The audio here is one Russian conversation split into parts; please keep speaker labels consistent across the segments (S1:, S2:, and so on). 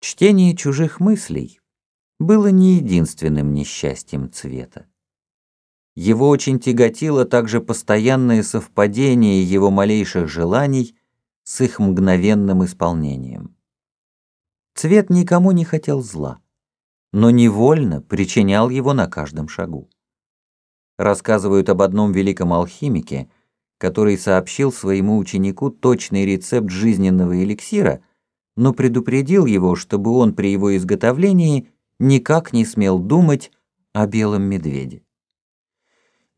S1: Чтение чужих мыслей было не единственным несчастьем цвета. Его очень тяготило также постоянное совпадение его малейших желаний с их мгновенным исполнением. Цвет никому не хотел зла, но невольно причинял его на каждом шагу. Рассказывают об одном великом алхимике, который сообщил своему ученику точный рецепт жизненного эликсира – но предупредил его, чтобы он при его изготовлении никак не смел думать о белом медведе.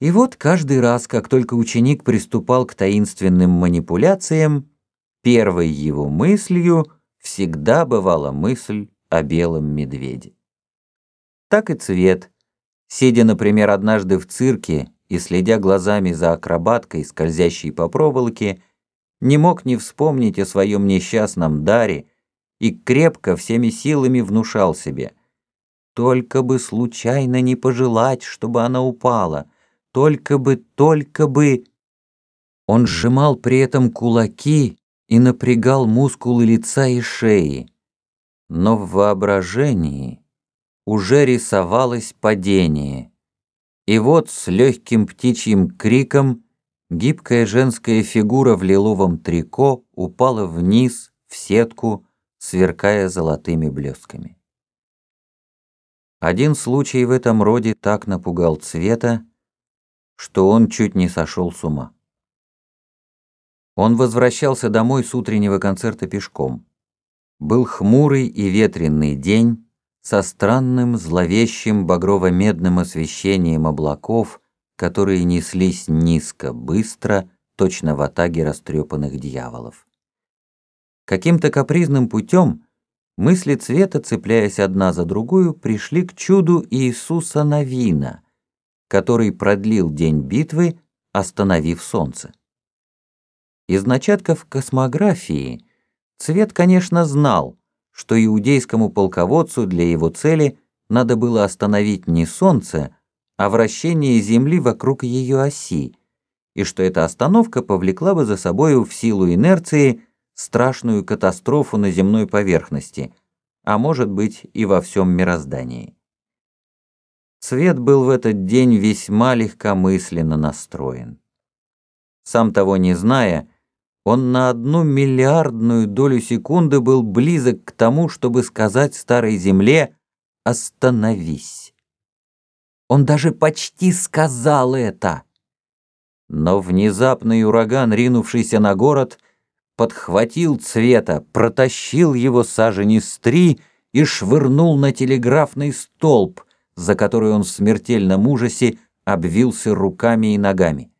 S1: И вот каждый раз, как только ученик приступал к таинственным манипуляциям, первой его мыслью всегда бывала мысль о белом медведе. Так и цвет, сидя, например, однажды в цирке и следя глазами за акробаткой, скользящей по проволоке, не мог не вспомнить о своем несчастном даре и крепко всеми силами внушал себе. Только бы случайно не пожелать, чтобы она упала, только бы, только бы... Он сжимал при этом кулаки и напрягал мускулы лица и шеи. Но в воображении уже рисовалось падение. И вот с легким птичьим криком Гибкая женская фигура в лиловом трико упала вниз, в сетку, сверкая золотыми блесками. Один случай в этом роде так напугал Цвета, что он чуть не сошел с ума. Он возвращался домой с утреннего концерта пешком. Был хмурый и ветренный день со странным зловещим багрово-медным освещением облаков, которые неслись низко, быстро, точно в атаге растрепанных дьяволов. Каким-то капризным путем мысли цвета, цепляясь одна за другую, пришли к чуду Иисуса Новина, который продлил день битвы, остановив солнце. Из начатков космографии Цвет, конечно, знал, что иудейскому полководцу для его цели надо было остановить не солнце, а вращение Земли вокруг ее оси, и что эта остановка повлекла бы за собою в силу инерции страшную катастрофу на земной поверхности, а может быть и во всем мироздании. Свет был в этот день весьма легкомысленно настроен. Сам того не зная, он на одну миллиардную долю секунды был близок к тому, чтобы сказать старой земле «Остановись». Он даже почти сказал это. Но внезапный ураган, ринувшийся на город, подхватил цвета, протащил его сажени с три и швырнул на телеграфный столб, за который он в смертельном ужасе обвился руками и ногами.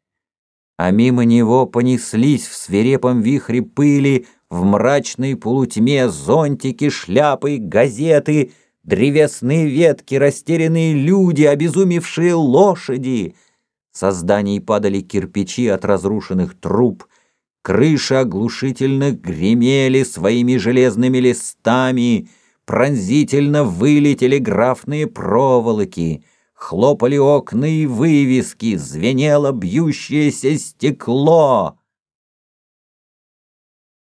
S1: А мимо него понеслись в свирепом вихре пыли, в мрачной полутьме зонтики, шляпы, газеты — древесные ветки, растерянные люди, обезумевшие лошади. Со зданий падали кирпичи от разрушенных труб, крыши оглушительно гремели своими железными листами, пронзительно выли телеграфные проволоки, хлопали окна и вывески, звенело бьющееся стекло.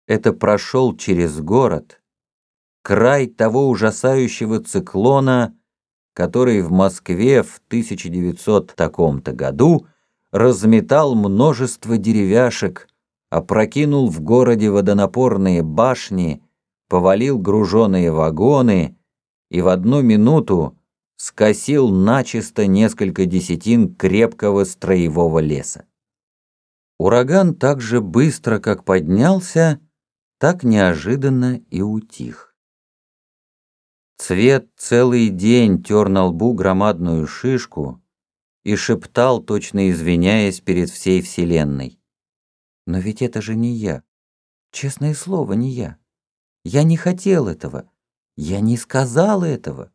S1: Это прошел через город — край того ужасающего циклона, который в Москве в 1900 таком-то году разметал множество деревяшек, опрокинул в городе водонапорные башни, повалил груженные вагоны и в одну минуту скосил начисто несколько десятин крепкого строевого леса. Ураган так же быстро, как поднялся, так неожиданно и утих. Цвет целый день тер на лбу громадную шишку и шептал, точно извиняясь перед всей вселенной. «Но ведь это же не я. Честное слово, не я. Я не хотел этого. Я не сказал этого.